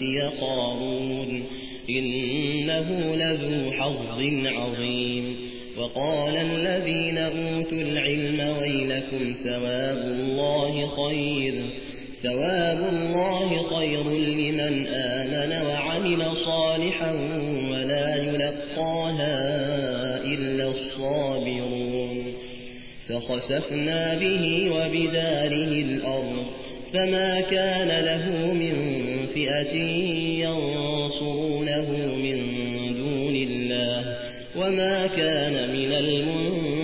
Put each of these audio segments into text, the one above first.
أوتي قارون إنه لذو حظ عظيم. وقال الذين أوتوا العلم ويلكم ثواب الله خير. ثواب الله خير لمن آمن وعمل صالحا ولا يلقاها إلا الصابرون. فخسفنا به وبداره الأرض فما كان له من فئة ينصرونه من دون الله وما كان من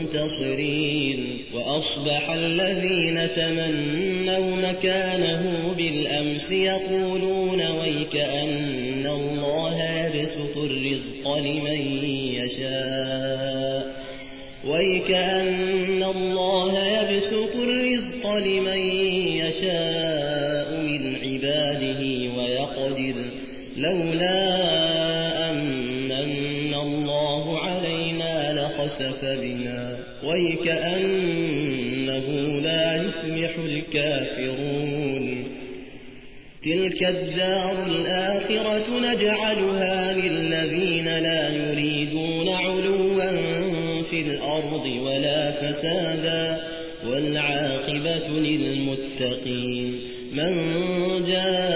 المنتصرين وأصبح الذين تمنوا مكانه بالأمس يقولون ويكأن الله يبسط الرزق لمن يشاء ويكأن الله يبسط الرزق لمن يشاء لولا أمن الله علينا لخسف بنا. ويكأنه لا يفلح الكافرون. تلك الدار الآخرة نجعلها للذين لا يريدون علوا في الأرض ولا فسادا. والعاقبة للمتقين. من جاء